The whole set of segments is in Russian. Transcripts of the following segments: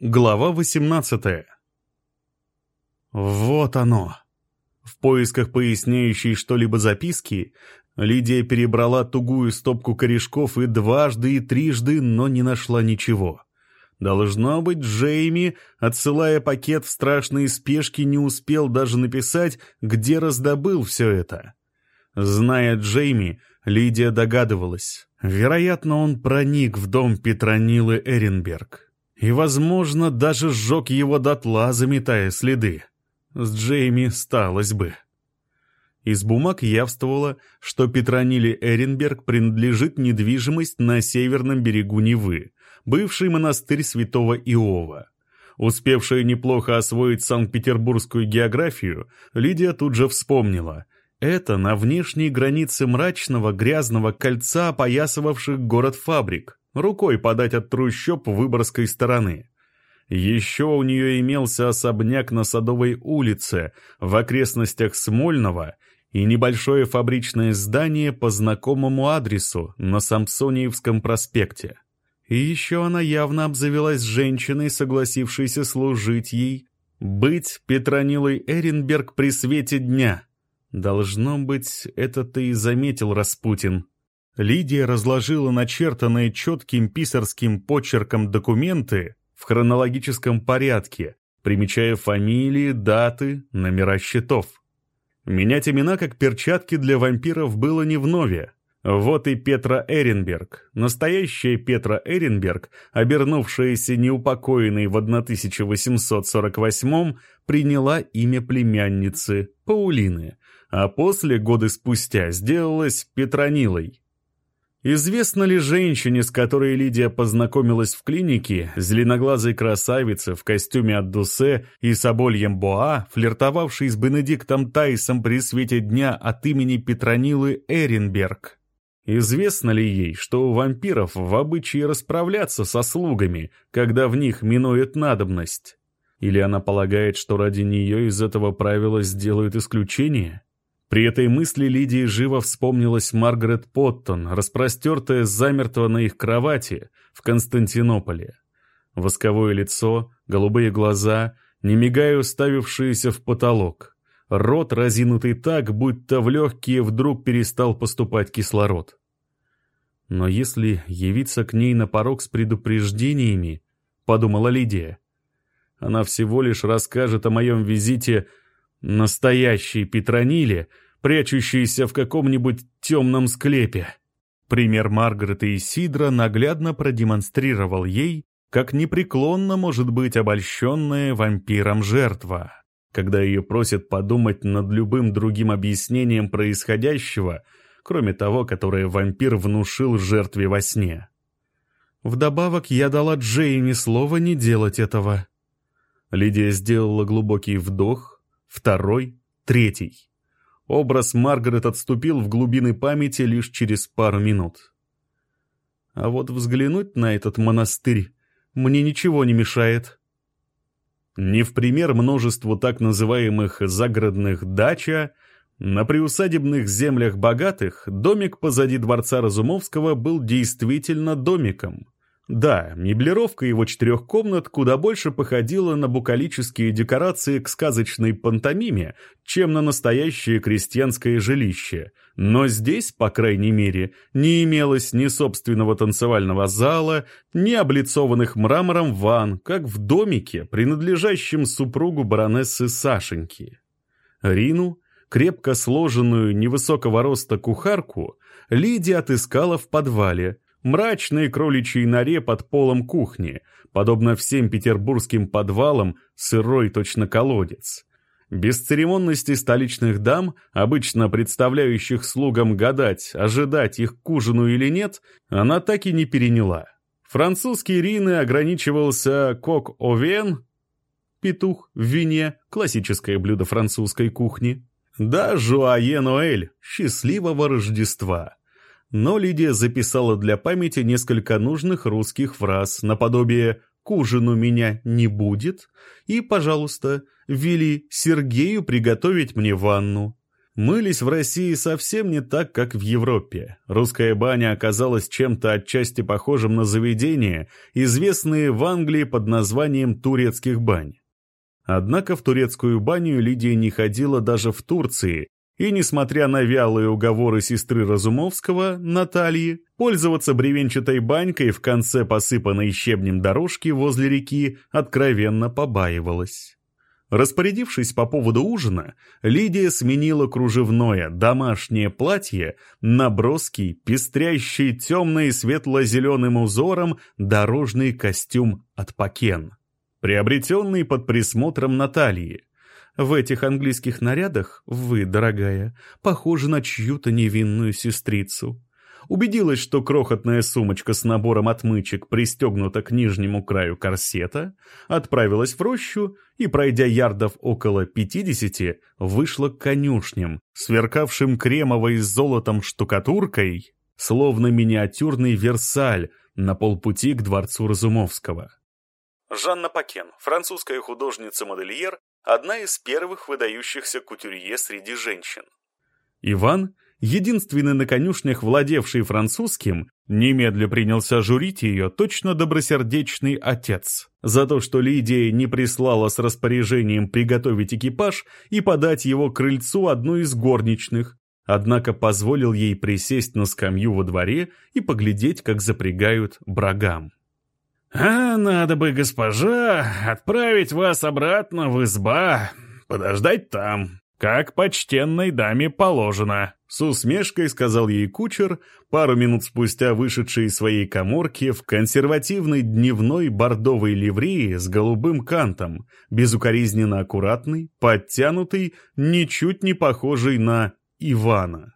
Глава 18 Вот оно. В поисках поясняющей что-либо записки Лидия перебрала тугую стопку корешков и дважды, и трижды, но не нашла ничего. Должно быть, Джейми, отсылая пакет в страшные спешки, не успел даже написать, где раздобыл все это. Зная Джейми, Лидия догадывалась. Вероятно, он проник в дом Петронилы Эренберг и, возможно, даже сжег его дотла, заметая следы. С Джейми сталось бы. Из бумаг явствовало, что Петрониле Эренберг принадлежит недвижимость на северном берегу Невы, бывший монастырь святого Иова. Успевшая неплохо освоить санкт-петербургскую географию, Лидия тут же вспомнила. Это на внешней границе мрачного грязного кольца, опоясывавших город фабрик рукой подать от трущоб Выборгской стороны. Еще у нее имелся особняк на Садовой улице в окрестностях Смольного и небольшое фабричное здание по знакомому адресу на Самсониевском проспекте. И еще она явно обзавелась женщиной, согласившейся служить ей, быть Петронилой Эренберг при свете дня. Должно быть, это ты и заметил, Распутин. Лидия разложила начертанные четким писарским почерком документы в хронологическом порядке, примечая фамилии, даты, номера счетов. Менять имена как перчатки для вампиров было не вновь. Вот и Петра Эренберг, настоящая Петра Эренберг, обернувшаяся неупокоенной в 1848 приняла имя племянницы Паулины, а после, годы спустя, сделалась Петронилой. Известно ли женщине, с которой Лидия познакомилась в клинике, зеленоглазой красавице в костюме от Дусе и собольем Боа, флиртовавшей с Бенедиктом Тайсом при свете дня от имени Петронилы Эренберг? Известно ли ей, что у вампиров в обычае расправляться со слугами, когда в них минует надобность? Или она полагает, что ради нее из этого правила сделают исключение? При этой мысли Лидии живо вспомнилась Маргарет Поттон, распростертая замертво на их кровати в Константинополе. Восковое лицо, голубые глаза, не мигая уставившиеся в потолок. Рот разинутый так, будто в легкие вдруг перестал поступать кислород. Но если явиться к ней на порог с предупреждениями, подумала Лидия, она всего лишь расскажет о моем визите Настоящий Петрониле, прячущийся в каком-нибудь темном склепе. Пример Маргарета и Сидра наглядно продемонстрировал ей, как непреклонно может быть обольщенная вампиром жертва, когда ее просят подумать над любым другим объяснением происходящего, кроме того, которое вампир внушил жертве во сне. Вдобавок я дала Джейми слово не делать этого. Лидия сделала глубокий вдох, второй, третий. Образ Маргарет отступил в глубины памяти лишь через пару минут. А вот взглянуть на этот монастырь мне ничего не мешает. Не в пример множеству так называемых загородных дача, на приусадебных землях богатых домик позади дворца Разумовского был действительно домиком. Да, меблировка его четырех комнат куда больше походила на букалические декорации к сказочной пантомиме, чем на настоящее крестьянское жилище. Но здесь, по крайней мере, не имелось ни собственного танцевального зала, ни облицованных мрамором ванн, как в домике, принадлежащем супругу баронессы Сашеньки. Рину, крепко сложенную невысокого роста кухарку, Лидия отыскала в подвале – мрачной кроличьей норе под полом кухни, подобно всем петербургским подвалам, сырой точно колодец. Бесцеремонности столичных дам, обычно представляющих слугам гадать, ожидать их к ужину или нет, она так и не переняла. Французский Рины ограничивался кок-овен, петух в вине, классическое блюдо французской кухни, да жуае Ноэль, счастливого Рождества но Лидия записала для памяти несколько нужных русских фраз наподобие «к ужину меня не будет» и, пожалуйста, вели Сергею приготовить мне ванну. Мылись в России совсем не так, как в Европе. Русская баня оказалась чем-то отчасти похожим на заведения, известные в Англии под названием турецких бань. Однако в турецкую баню Лидия не ходила даже в Турции, и, несмотря на вялые уговоры сестры Разумовского, Натальи, пользоваться бревенчатой банькой в конце посыпанной щебнем дорожки возле реки откровенно побаивалась. Распорядившись по поводу ужина, Лидия сменила кружевное домашнее платье на броский, пестрящий и светло-зеленым узором дорожный костюм от Пакен, приобретенный под присмотром Натальи. В этих английских нарядах вы, дорогая, похожи на чью-то невинную сестрицу убедилась, что крохотная сумочка с набором отмычек пристегнута к нижнему краю корсета, отправилась в рощу и, пройдя ярдов около пятидесяти, вышла к конюшням, сверкавшим кремовой с золотом штукатуркой, словно миниатюрный Версаль на полпути к дворцу Разумовского. Жанна Пакен, французская художница-модельер, одна из первых выдающихся кутюрье среди женщин. Иван — единственный на конюшнях, владевший французским, немедля принялся журить ее точно добросердечный отец за то, что Лидия не прислала с распоряжением приготовить экипаж и подать его крыльцу одну из горничных, однако позволил ей присесть на скамью во дворе и поглядеть, как запрягают брагам. «А надо бы, госпожа, отправить вас обратно в изба, подождать там, как почтенной даме положено», — с усмешкой сказал ей кучер, пару минут спустя вышедший из своей коморки в консервативной дневной бордовой ливреи с голубым кантом, безукоризненно аккуратный, подтянутый, ничуть не похожий на Ивана.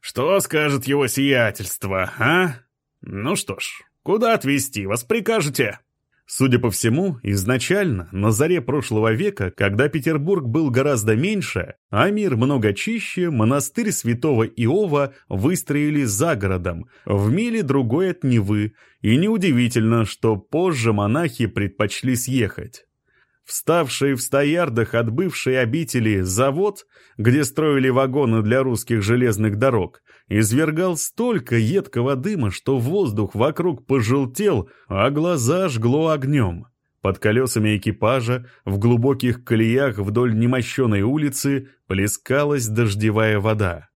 «Что скажет его сиятельство, а? Ну что ж, куда отвезти вас прикажете?» Судя по всему, изначально, на заре прошлого века, когда Петербург был гораздо меньше, а мир много чище, монастырь святого Иова выстроили за городом, в миле другой от Невы, и неудивительно, что позже монахи предпочли съехать. Вставший в стоярдах от бывшей обители завод, где строили вагоны для русских железных дорог, извергал столько едкого дыма, что воздух вокруг пожелтел, а глаза жгло огнем. Под колесами экипажа, в глубоких колеях вдоль немощенной улицы, плескалась дождевая вода.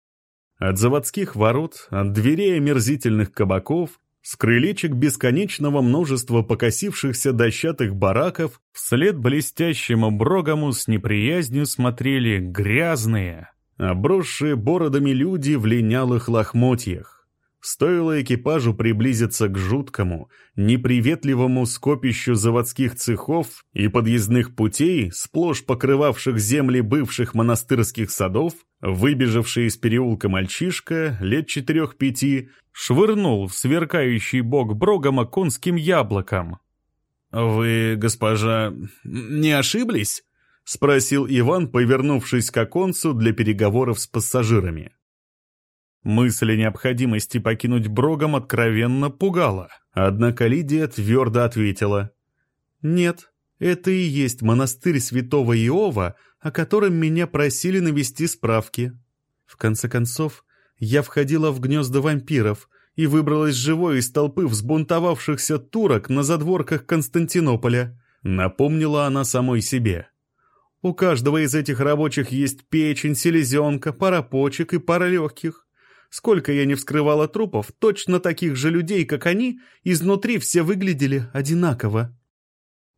От заводских ворот, от дверей омерзительных кабаков, с крылечек бесконечного множества покосившихся дощатых бараков вслед блестящему брогому с неприязнью смотрели грязные, обросшие бородами люди в линялых лохмотьях. Стоило экипажу приблизиться к жуткому, неприветливому скопищу заводских цехов и подъездных путей, сплошь покрывавших земли бывших монастырских садов, выбежавший из переулка мальчишка лет четырех-пяти швырнул в сверкающий бок Брогома конским яблоком. «Вы, госпожа, не ошиблись?» — спросил Иван, повернувшись к оконцу для переговоров с пассажирами. Мысль о необходимости покинуть Брогом откровенно пугала, однако Лидия твердо ответила. «Нет, это и есть монастырь святого Иова, о котором меня просили навести справки. В конце концов, я входила в гнезда вампиров и выбралась живой из толпы взбунтовавшихся турок на задворках Константинополя», напомнила она самой себе. У каждого из этих рабочих есть печень, селезенка, пара почек и пара легких. Сколько я не вскрывала трупов, точно таких же людей, как они, изнутри все выглядели одинаково.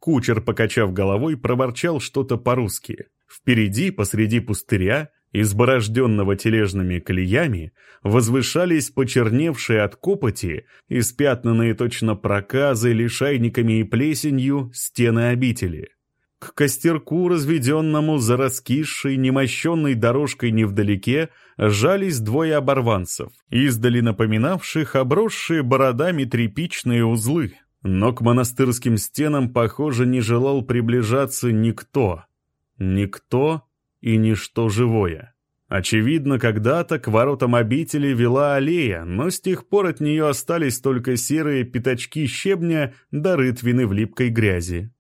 Кучер, покачав головой, проворчал что-то по-русски. Впереди, посреди пустыря, изборожденного тележными колеями, возвышались почерневшие от копоти, испятнанные точно проказы, лишайниками и плесенью стены обители. К костерку, разведенному за раскисшей, немощенной дорожкой невдалеке, жались двое оборванцев, издали напоминавших обросшие бородами тряпичные узлы. Но к монастырским стенам, похоже, не желал приближаться никто. Никто и ничто живое. Очевидно, когда-то к воротам обители вела аллея, но с тех пор от нее остались только серые пятачки щебня да рытвины в липкой грязи.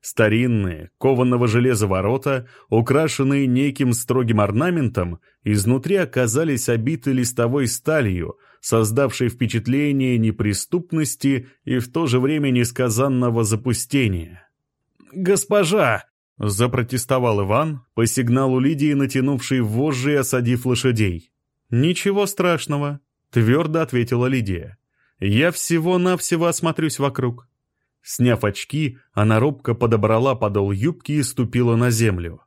Старинные, кованого железа ворота, украшенные неким строгим орнаментом, изнутри оказались обиты листовой сталью, создавшей впечатление неприступности и в то же время несказанного запустения. «Госпожа!» — запротестовал Иван, по сигналу Лидии, натянувшей вожжи и осадив лошадей. «Ничего страшного», — твердо ответила Лидия. «Я всего-навсего осмотрюсь вокруг». Сняв очки, она робко подобрала подол юбки и ступила на землю.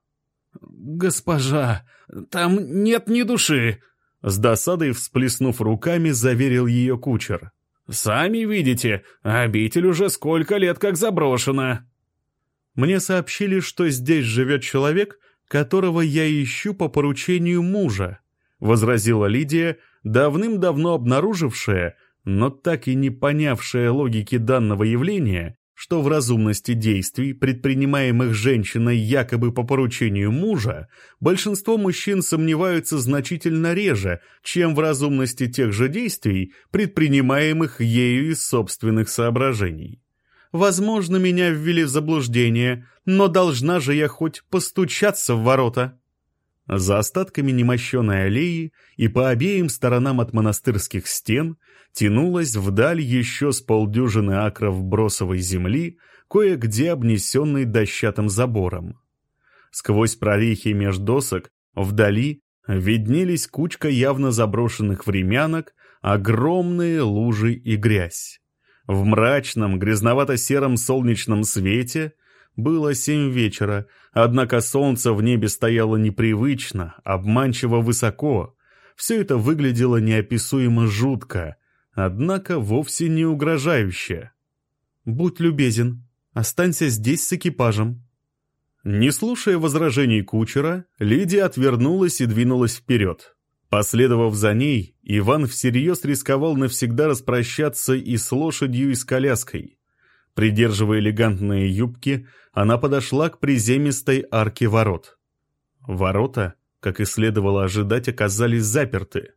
«Госпожа, там нет ни души!» С досадой всплеснув руками, заверил ее кучер. «Сами видите, обитель уже сколько лет как заброшена!» Мне сообщили, что здесь живет человек, которого я ищу по поручению мужа, возразила Лидия, давным-давно обнаружившая, но так и не понявшая логики данного явления, что в разумности действий, предпринимаемых женщиной якобы по поручению мужа, большинство мужчин сомневаются значительно реже, чем в разумности тех же действий, предпринимаемых ею из собственных соображений. Возможно, меня ввели в заблуждение, но должна же я хоть постучаться в ворота. За остатками немощенной аллеи и по обеим сторонам от монастырских стен тянулась вдаль еще с полдюжины акров бросовой земли, кое-где обнесенной дощатым забором. Сквозь прорехи меж досок вдали виднелись кучка явно заброшенных времянок, огромные лужи и грязь. В мрачном, грязновато-сером солнечном свете было семь вечера, однако солнце в небе стояло непривычно, обманчиво высоко. Все это выглядело неописуемо жутко, однако вовсе не угрожающе. «Будь любезен, останься здесь с экипажем». Не слушая возражений кучера, Лидия отвернулась и двинулась вперед. Последовав за ней, Иван всерьез рисковал навсегда распрощаться и с лошадью, и с коляской. Придерживая элегантные юбки, она подошла к приземистой арке ворот. Ворота, как и следовало ожидать, оказались заперты.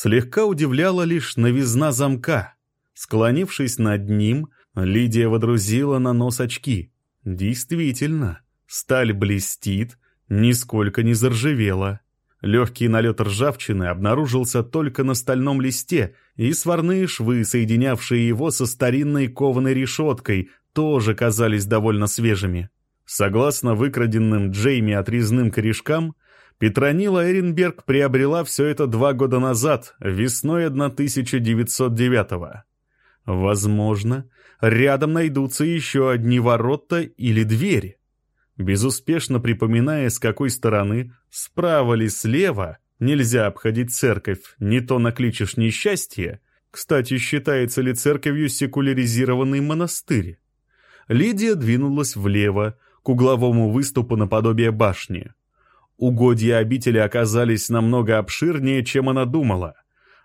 Слегка удивляла лишь новизна замка. Склонившись над ним, Лидия водрузила на нос очки. Действительно, сталь блестит, нисколько не заржавела. Легкий налет ржавчины обнаружился только на стальном листе, и сварные швы, соединявшие его со старинной кованой решеткой, тоже казались довольно свежими. Согласно выкраденным Джейми отрезным корешкам, Петронила Эренберг приобрела все это два года назад, весной 1909-го. Возможно, рядом найдутся еще одни ворота или двери. Безуспешно припоминая, с какой стороны, справа ли слева, нельзя обходить церковь, не то накличешь несчастье. Кстати, считается ли церковью секуляризированный монастырь? Лидия двинулась влево, к угловому выступу наподобие башни. Угодья обители оказались намного обширнее, чем она думала.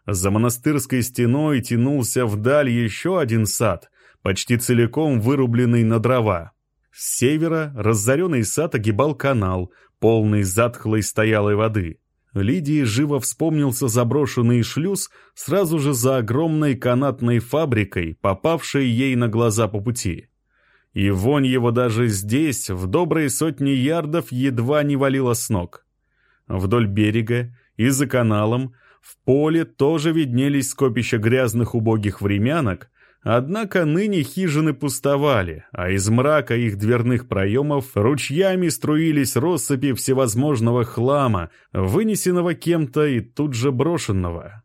За монастырской стеной тянулся вдаль еще один сад, почти целиком вырубленный на дрова. С севера разоренный сад огибал канал, полный затхлой стоялой воды. Лидии живо вспомнился заброшенный шлюз сразу же за огромной канатной фабрикой, попавшей ей на глаза по пути. И вонь его даже здесь, в добрые сотни ярдов, едва не валила с ног. Вдоль берега и за каналом в поле тоже виднелись скопища грязных убогих времянок, Однако ныне хижины пустовали, а из мрака их дверных проемов ручьями струились россыпи всевозможного хлама, вынесенного кем-то и тут же брошенного.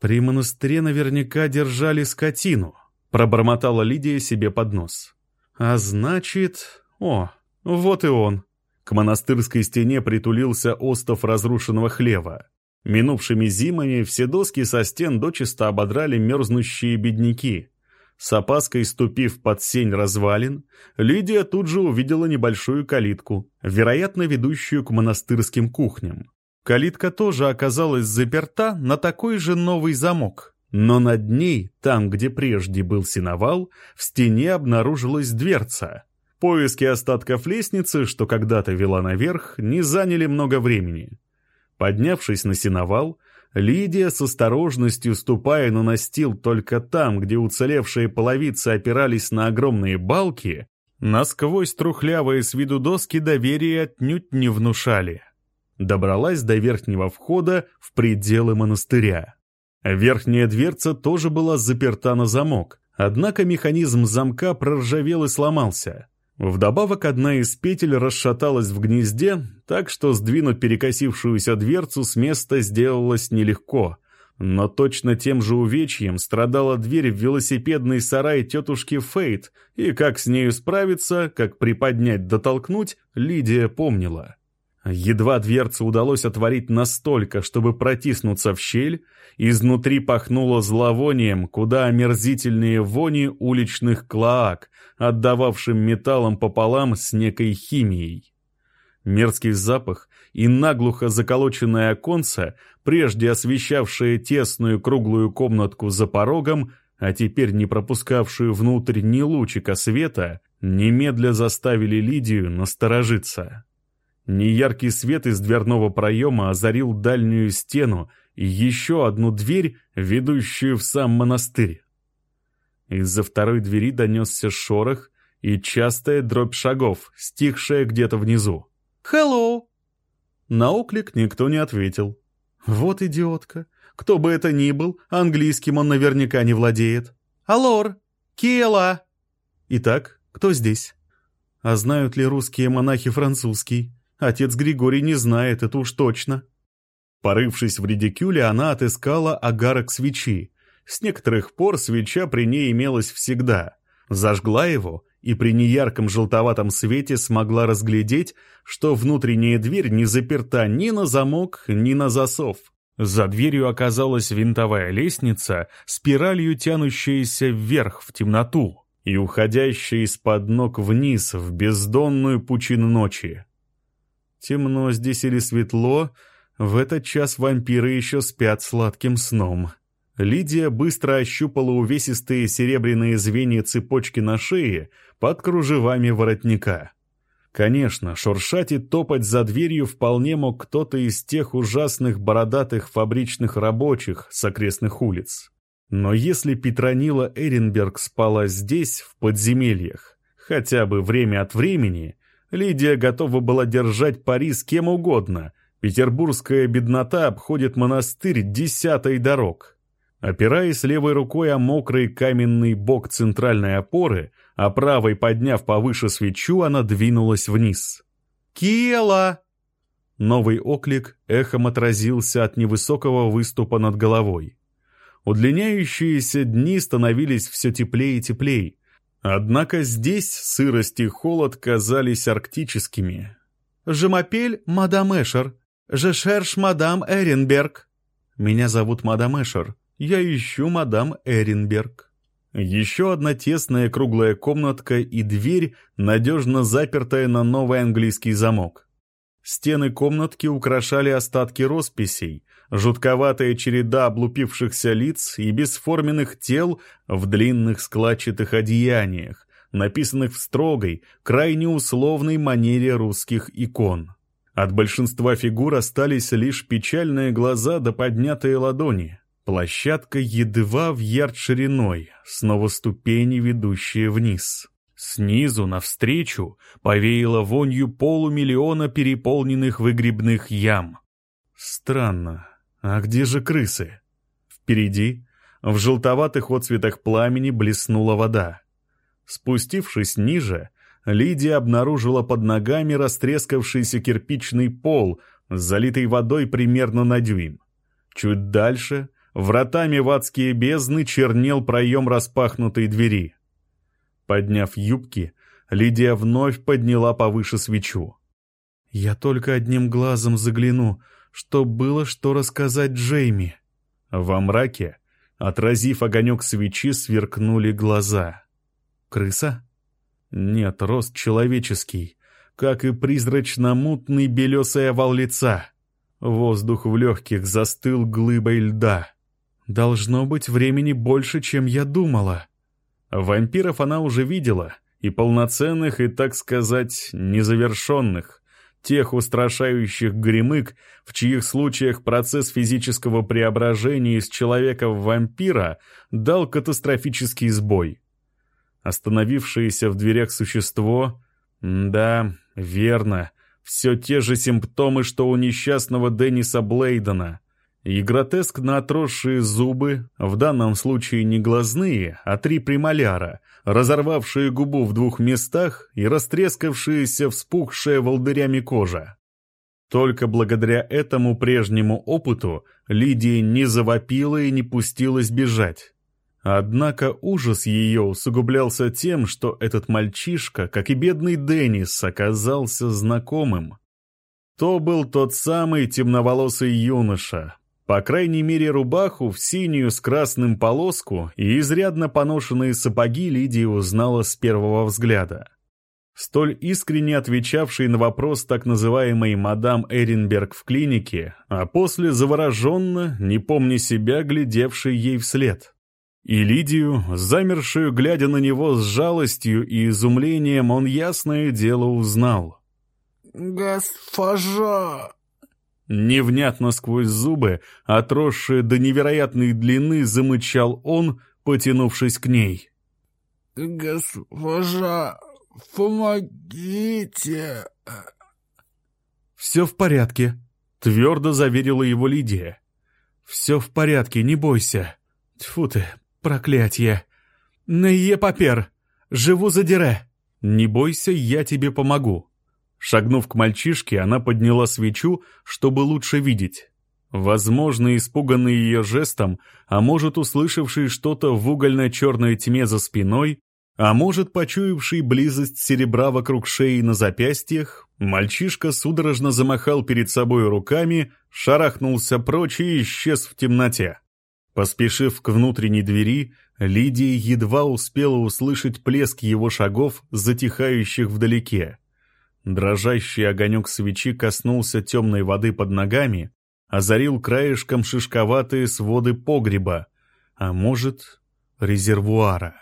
«При монастыре наверняка держали скотину», — пробормотала Лидия себе под нос. «А значит... О, вот и он». К монастырской стене притулился остов разрушенного хлева. Минувшими зимами все доски со стен дочисто ободрали мерзнущие бедняки. С опаской ступив под сень развалин, Лидия тут же увидела небольшую калитку, вероятно, ведущую к монастырским кухням. Калитка тоже оказалась заперта на такой же новый замок. Но над ней, там, где прежде был сеновал, в стене обнаружилась дверца. Поиски остатков лестницы, что когда-то вела наверх, не заняли много времени. Поднявшись на сеновал, Лидия с осторожностью, ступая на настил только там, где уцелевшие половицы опирались на огромные балки, Насквозь трухлявые с виду доски доверия отнюдь не внушали. Добралась до верхнего входа в пределы монастыря. Верхняя дверца тоже была заперта на замок, однако механизм замка проржавел и сломался. Вдобавок одна из петель расшаталась в гнезде, так что сдвинуть перекосившуюся дверцу с места сделалось нелегко. Но точно тем же увечьем страдала дверь в велосипедный сарай тетушки Фейт, и как с нею справиться, как приподнять дотолкнуть, Лидия помнила. Едва дверцу удалось отворить настолько, чтобы протиснуться в щель, изнутри пахнуло зловонием, куда омерзительнее вони уличных клоак, отдававшим металлом пополам с некой химией. Мерзкий запах и наглухо заколоченное оконце, прежде освещавшее тесную круглую комнатку за порогом, а теперь не пропускавшую внутрь ни лучика света, немедля заставили Лидию насторожиться. Неяркий свет из дверного проема озарил дальнюю стену и еще одну дверь, ведущую в сам монастырь. Из-за второй двери донесся шорох и частая дробь шагов, стихшая где-то внизу. «Хеллоу!» На оклик никто не ответил. «Вот идиотка! Кто бы это ни был, английским он наверняка не владеет. Алор! Киела!» «Итак, кто здесь?» «А знают ли русские монахи французский?» Отец Григорий не знает, это уж точно. Порывшись в редикюле, она отыскала агарок свечи. С некоторых пор свеча при ней имелась всегда. Зажгла его и при неярком желтоватом свете смогла разглядеть, что внутренняя дверь не заперта ни на замок, ни на засов. За дверью оказалась винтовая лестница, спиралью тянущаяся вверх в темноту и уходящая из-под ног вниз в бездонную пучину ночи. Темно здесь или светло, в этот час вампиры еще спят сладким сном. Лидия быстро ощупала увесистые серебряные звенья цепочки на шее под кружевами воротника. Конечно, шуршать и топать за дверью вполне мог кто-то из тех ужасных бородатых фабричных рабочих с окрестных улиц. Но если Петронила Эренберг спала здесь, в подземельях, хотя бы время от времени, Лидия готова была держать пари с кем угодно. Петербургская беднота обходит монастырь десятой дорог. Опираясь левой рукой о мокрый каменный бок центральной опоры, а правой подняв повыше свечу, она двинулась вниз. «Киела!» Новый оклик эхом отразился от невысокого выступа над головой. Удлиняющиеся дни становились все теплее и теплее, Однако здесь сырость и холод казались арктическими. «Жемапель, мадам Эшер. Cherche мадам Эренберг». «Меня зовут мадам Эшер. Я ищу мадам Эренберг». Еще одна тесная круглая комнатка и дверь, надежно запертая на новый английский замок. Стены комнатки украшали остатки росписей, жутковатая череда облупившихся лиц и бесформенных тел в длинных складчатых одеяниях, написанных в строгой, крайне условной манере русских икон. От большинства фигур остались лишь печальные глаза да поднятые ладони. Площадка едва в ярд шириной, снова ступени, ведущие вниз. Снизу, навстречу, повеяло вонью полумиллиона переполненных выгребных ям. Странно, а где же крысы? Впереди, в желтоватых отцветах пламени, блеснула вода. Спустившись ниже, Лидия обнаружила под ногами растрескавшийся кирпичный пол, залитый водой примерно на дюйм. Чуть дальше, вратами в адские бездны, чернел проем распахнутой двери. Подняв юбки, Лидия вновь подняла повыше свечу. «Я только одним глазом загляну», что было что рассказать Джейми. Во мраке, отразив огонек свечи, сверкнули глаза. Крыса? Нет, рост человеческий, как и призрачно-мутный белесый овал лица. Воздух в легких застыл глыбой льда. Должно быть времени больше, чем я думала. Вампиров она уже видела, и полноценных, и, так сказать, незавершенных тех устрашающих гремык, в чьих случаях процесс физического преображения из человека в вампира дал катастрофический сбой. Остановившееся в дверях существо... Да, верно, все те же симптомы, что у несчастного Денниса Блейдена. И гротескно отросшие зубы, в данном случае не глазные, а три премоляра, разорвавшие губу в двух местах и растрескавшаяся, вспухшая волдырями кожа. Только благодаря этому прежнему опыту Лидия не завопила и не пустилась бежать. Однако ужас ее усугублялся тем, что этот мальчишка, как и бедный Деннис, оказался знакомым. То был тот самый темноволосый юноша. По крайней мере, рубаху в синюю с красным полоску и изрядно поношенные сапоги Лидия узнала с первого взгляда столь искренне отвечавший на вопрос так называемой мадам Эренберг в клинике, а после завороженно, не помня себя, глядевший ей вслед. И Лидию, замершую, глядя на него с жалостью и изумлением, он ясное дело узнал. «Госпожа!» Невнятно сквозь зубы, отросшие до невероятной длины, замычал он, потянувшись к ней. «Госпожа, «Помогите!» «Все в порядке», — твердо заверила его Лидия. «Все в порядке, не бойся. Тьфу ты, проклятье. Нае папер, живу за дире. Не бойся, я тебе помогу». Шагнув к мальчишке, она подняла свечу, чтобы лучше видеть. Возможно, испуганный ее жестом, а может, услышавший что-то в угольно-черной тьме за спиной, а может, почуявший близость серебра вокруг шеи на запястьях, мальчишка судорожно замахал перед собой руками, шарахнулся прочь и исчез в темноте. Поспешив к внутренней двери, Лидия едва успела услышать плеск его шагов, затихающих вдалеке. Дрожащий огонек свечи коснулся темной воды под ногами, озарил краешком шишковатые своды погреба, а может, резервуара.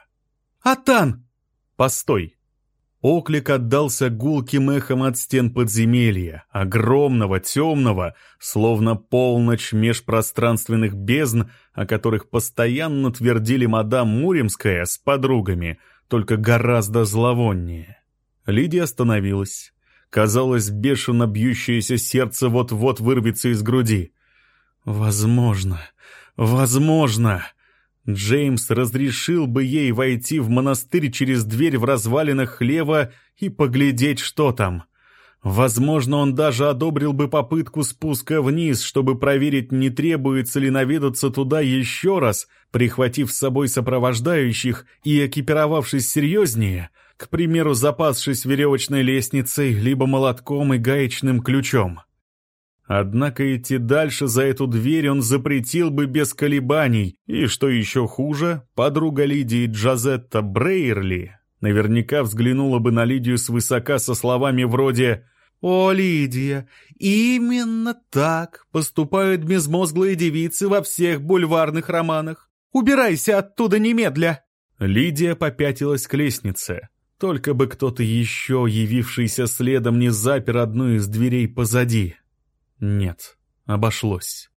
«Атан!» «Постой!» Оклик отдался гулким эхом от стен подземелья, огромного, темного, словно полночь межпространственных бездн, о которых постоянно твердили мадам Муримская с подругами, только гораздо зловоннее. Лидия остановилась. Казалось, бешено бьющееся сердце вот-вот вырвется из груди. «Возможно, возможно!» Джеймс разрешил бы ей войти в монастырь через дверь в развалинах хлева и поглядеть, что там. Возможно, он даже одобрил бы попытку спуска вниз, чтобы проверить, не требуется ли наведаться туда еще раз, прихватив с собой сопровождающих и экипировавшись серьезнее, к примеру, запасшись веревочной лестницей, либо молотком и гаечным ключом. Однако идти дальше за эту дверь он запретил бы без колебаний, и, что еще хуже, подруга Лидии Джазетта Брейерли наверняка взглянула бы на Лидию свысока со словами вроде «О, Лидия, именно так поступают безмозглые девицы во всех бульварных романах. Убирайся оттуда немедля!» Лидия попятилась к лестнице. Только бы кто-то еще, явившийся следом, не запер одну из дверей позади. Нет, обошлось.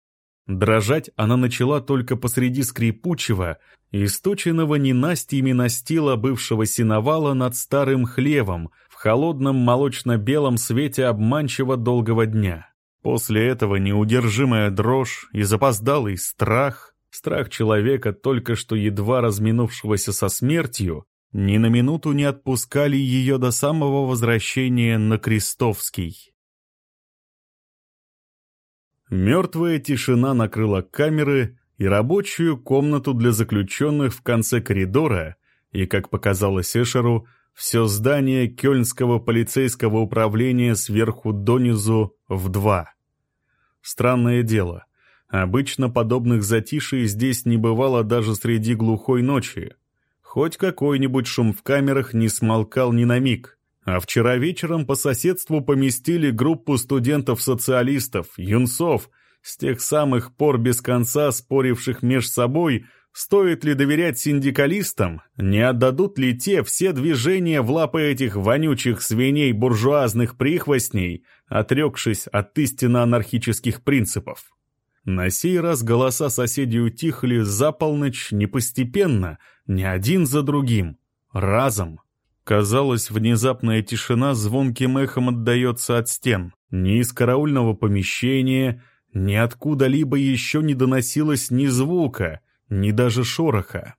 Дрожать она начала только посреди скрипучего, источенного ненастьями настила бывшего синовала над старым хлевом в холодном молочно-белом свете обманчиво долгого дня. После этого неудержимая дрожь и запоздалый страх, страх человека, только что едва разминувшегося со смертью, ни на минуту не отпускали ее до самого возвращения на Крестовский. Мертвая тишина накрыла камеры и рабочую комнату для заключенных в конце коридора, и, как показалось Эшеру, все здание Кёльнского полицейского управления сверху донизу в два. Странное дело. Обычно подобных затишей здесь не бывало даже среди глухой ночи. Хоть какой-нибудь шум в камерах не смолкал ни на миг. А вчера вечером по соседству поместили группу студентов-социалистов, юнцов, с тех самых пор без конца споривших меж собой, стоит ли доверять синдикалистам, не отдадут ли те все движения в лапы этих вонючих свиней буржуазных прихвостней, отрекшись от истинно анархических принципов. На сей раз голоса соседей утихли за полночь не постепенно, не один за другим, Разом. Казалось, внезапная тишина звонким эхом отдается от стен. Ни из караульного помещения, ни откуда-либо еще не доносилось ни звука, ни даже шороха.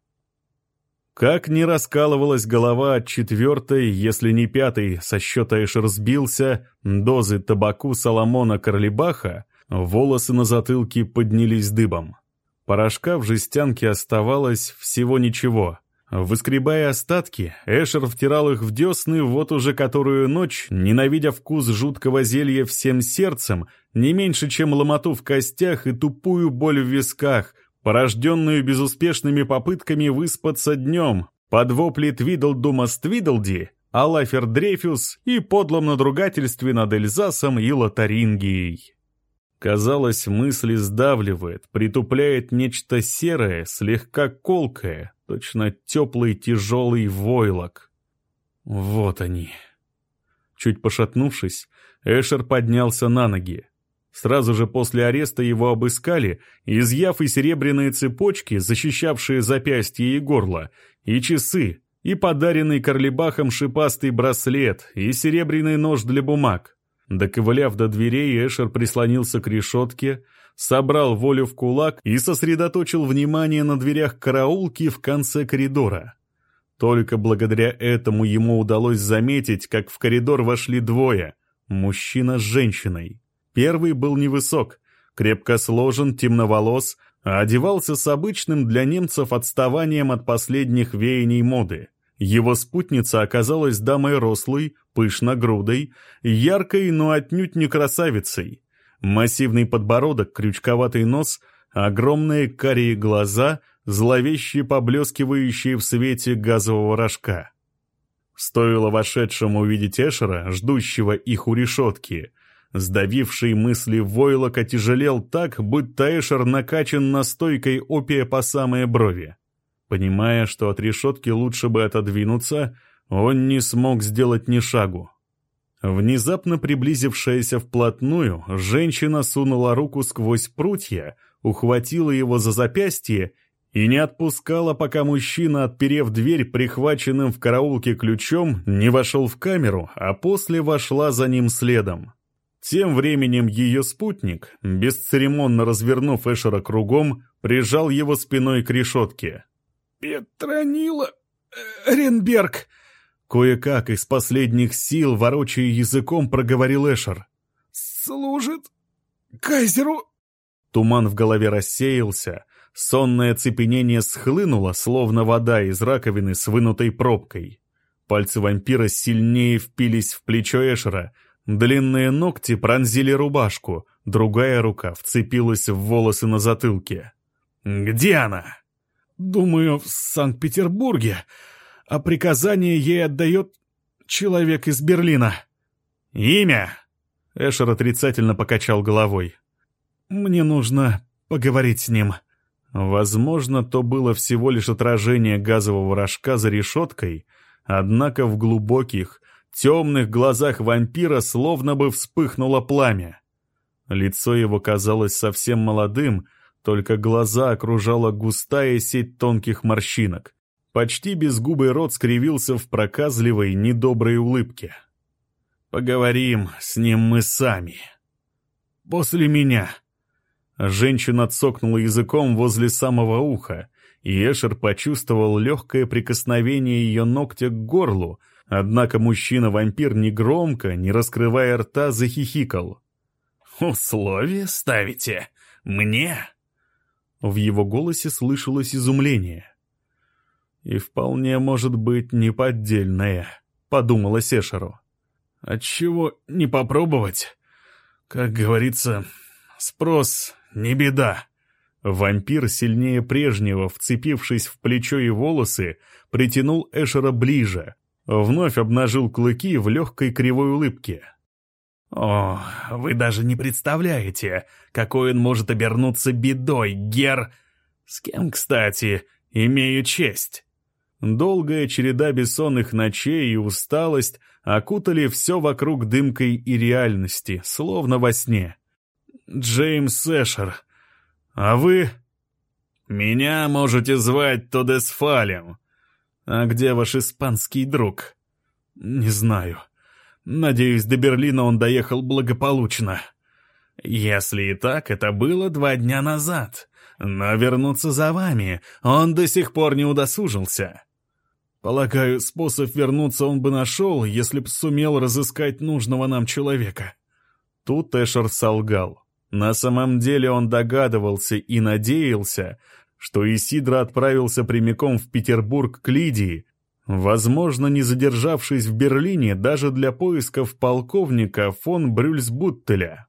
Как ни раскалывалась голова от четвертой, если не пятой, со счета Эшер сбился, дозы табаку Соломона Карлибаха, волосы на затылке поднялись дыбом. Порошка в жестянке оставалось всего ничего. Выскребая остатки, Эшер втирал их в десны вот уже которую ночь, ненавидя вкус жуткого зелья всем сердцем, не меньше, чем ломоту в костях и тупую боль в висках, порожденную безуспешными попытками выспаться днем, под вопли Твидлдума с Твидлди, Алафер Дрейфюс и подлом надругательстве над Эльзасом и Лотарингией. Казалось, мысли сдавливает, притупляет нечто серое, слегка колкое, точно теплый тяжелый войлок. Вот они. Чуть пошатнувшись, Эшер поднялся на ноги. Сразу же после ареста его обыскали, изъяв и серебряные цепочки, защищавшие запястье и горло, и часы, и подаренный Карлибахом шипастый браслет, и серебряный нож для бумаг. Доковыляв до дверей, Эшер прислонился к решетке, собрал волю в кулак и сосредоточил внимание на дверях караулки в конце коридора. Только благодаря этому ему удалось заметить, как в коридор вошли двое — мужчина с женщиной. Первый был невысок, крепко сложен, темноволос, а одевался с обычным для немцев отставанием от последних веяний моды. Его спутница оказалась дамой рослой, пышногрудой, яркой, но отнюдь не красавицей. Массивный подбородок, крючковатый нос, огромные карие глаза, зловеще поблескивающие в свете газового рожка. Стоило вошедшему увидеть Эшера, ждущего их у решетки. Сдавивший мысли войлок отяжелел так, будто Эшер накачан настойкой опия по самые брови. Понимая, что от решетки лучше бы отодвинуться, он не смог сделать ни шагу. Внезапно приблизившаяся вплотную, женщина сунула руку сквозь прутья, ухватила его за запястье и не отпускала, пока мужчина, отперев дверь прихваченным в караулке ключом, не вошел в камеру, а после вошла за ним следом. Тем временем ее спутник, бесцеремонно развернув Эшера кругом, прижал его спиной к решетке. «Петронила Ренберг!» Кое-как из последних сил, ворочая языком, проговорил Эшер. «Служит кайзеру!» Туман в голове рассеялся, сонное цепенение схлынуло, словно вода из раковины с вынутой пробкой. Пальцы вампира сильнее впились в плечо Эшера, длинные ногти пронзили рубашку, другая рука вцепилась в волосы на затылке. «Где она?» Думаю, в Санкт-Петербурге, а приказание ей отдает человек из Берлина. Имя? Эшер отрицательно покачал головой. Мне нужно поговорить с ним. Возможно, то было всего лишь отражение газового рожка за решеткой, однако в глубоких, темных глазах вампира словно бы вспыхнуло пламя. Лицо его казалось совсем молодым, только глаза окружала густая сеть тонких морщинок. Почти безгубый рот скривился в проказливой, недоброй улыбке. «Поговорим с ним мы сами. После меня». Женщина цокнула языком возле самого уха, и Эшер почувствовал легкое прикосновение ее ногтя к горлу, однако мужчина-вампир негромко, не раскрывая рта, захихикал. «Условия ставите? Мне?» В его голосе слышалось изумление. «И вполне может быть неподдельное», — подумала Сешеру. «Отчего не попробовать? Как говорится, спрос не беда». Вампир, сильнее прежнего, вцепившись в плечо и волосы, притянул Эшера ближе, вновь обнажил клыки в легкой кривой улыбке. «О, вы даже не представляете, какой он может обернуться бедой, Гер... С кем, кстати, имею честь?» Долгая череда бессонных ночей и усталость окутали все вокруг дымкой и реальности, словно во сне. «Джеймс Эшер, а вы...» «Меня можете звать Тодесфалем. А где ваш испанский друг? Не знаю. Надеюсь, до Берлина он доехал благополучно. Если и так, это было два дня назад. Но вернуться за вами он до сих пор не удосужился. Полагаю, способ вернуться он бы нашел, если б сумел разыскать нужного нам человека. Тут Эшер солгал. На самом деле он догадывался и надеялся, что Исидро отправился прямиком в Петербург к Лидии, возможно, не задержавшись в Берлине даже для поисков полковника фон Брюльсбуттеля.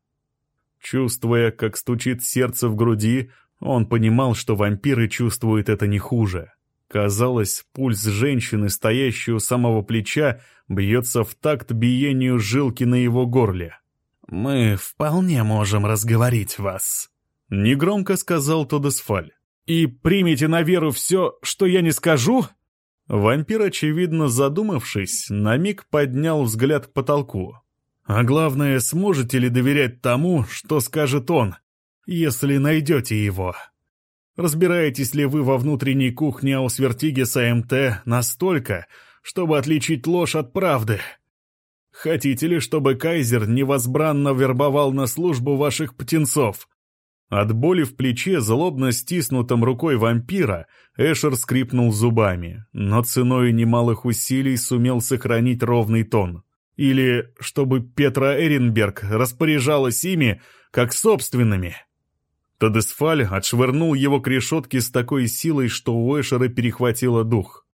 Чувствуя, как стучит сердце в груди, он понимал, что вампиры чувствуют это не хуже. Казалось, пульс женщины, стоящей у самого плеча, бьется в такт биению жилки на его горле. «Мы вполне можем разговорить вас», — негромко сказал Тодесфаль. «И примите на веру все, что я не скажу?» Вампир, очевидно задумавшись, на миг поднял взгляд к потолку. «А главное, сможете ли доверять тому, что скажет он, если найдете его?» Разбираетесь ли вы во внутренней кухне Аусвертигеса МТ настолько, чтобы отличить ложь от правды? Хотите ли, чтобы кайзер невозбранно вербовал на службу ваших птенцов? От боли в плече, злобно стиснутом рукой вампира, Эшер скрипнул зубами, но ценой немалых усилий сумел сохранить ровный тон. Или чтобы Петра Эренберг распоряжалась ими, как собственными. Тодесфаль отшвырнул его к решетке с такой силой, что у Эшера перехватило дух.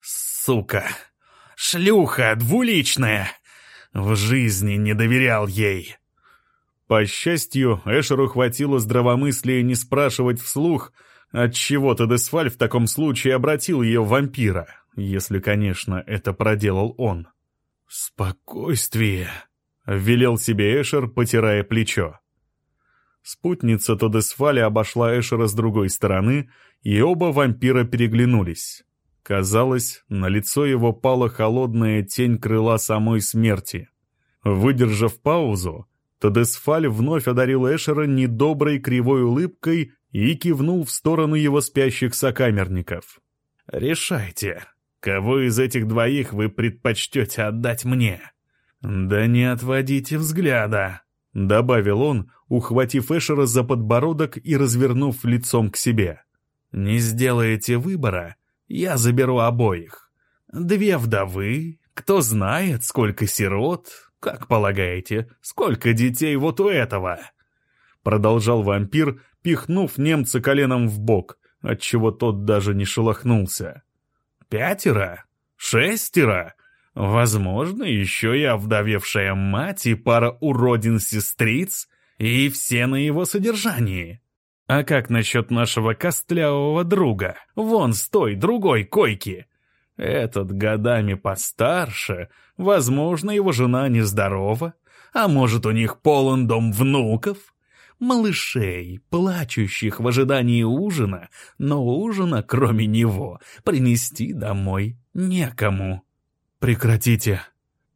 «Сука! Шлюха двуличная! В жизни не доверял ей!» По счастью, Эшеру хватило здравомыслия не спрашивать вслух, отчего Тодесфаль в таком случае обратил ее в вампира, если, конечно, это проделал он. «Спокойствие!» — велел себе Эшер, потирая плечо. Спутница Тодесфали обошла Эшера с другой стороны, и оба вампира переглянулись. Казалось, на лицо его пала холодная тень крыла самой смерти. Выдержав паузу, Тодесфаль вновь одарил Эшера недоброй кривой улыбкой и кивнул в сторону его спящих сокамерников. «Решайте, кого из этих двоих вы предпочтете отдать мне? Да не отводите взгляда!» — добавил он, ухватив Эшера за подбородок и развернув лицом к себе. «Не сделаете выбора, я заберу обоих. Две вдовы, кто знает, сколько сирот, как полагаете, сколько детей вот у этого?» Продолжал вампир, пихнув немца коленом в бок, отчего тот даже не шелохнулся. «Пятеро? Шестеро? Возможно, еще и овдовевшая мать и пара уродин-сестриц, и все на его содержании. А как насчет нашего костлявого друга, вон с той другой койки? Этот годами постарше, возможно, его жена нездорова, а может, у них полон дом внуков? Малышей, плачущих в ожидании ужина, но ужина, кроме него, принести домой некому. «Прекратите».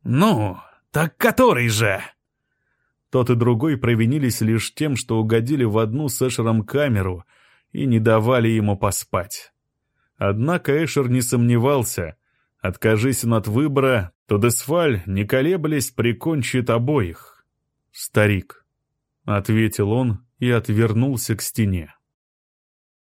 «Ну, так который же?» Тот и другой провинились лишь тем, что угодили в одну с Эшером камеру и не давали ему поспать. Однако Эшер не сомневался. Откажись он от выбора, то Десфаль, не колеблясь, прикончит обоих. «Старик», — ответил он и отвернулся к стене.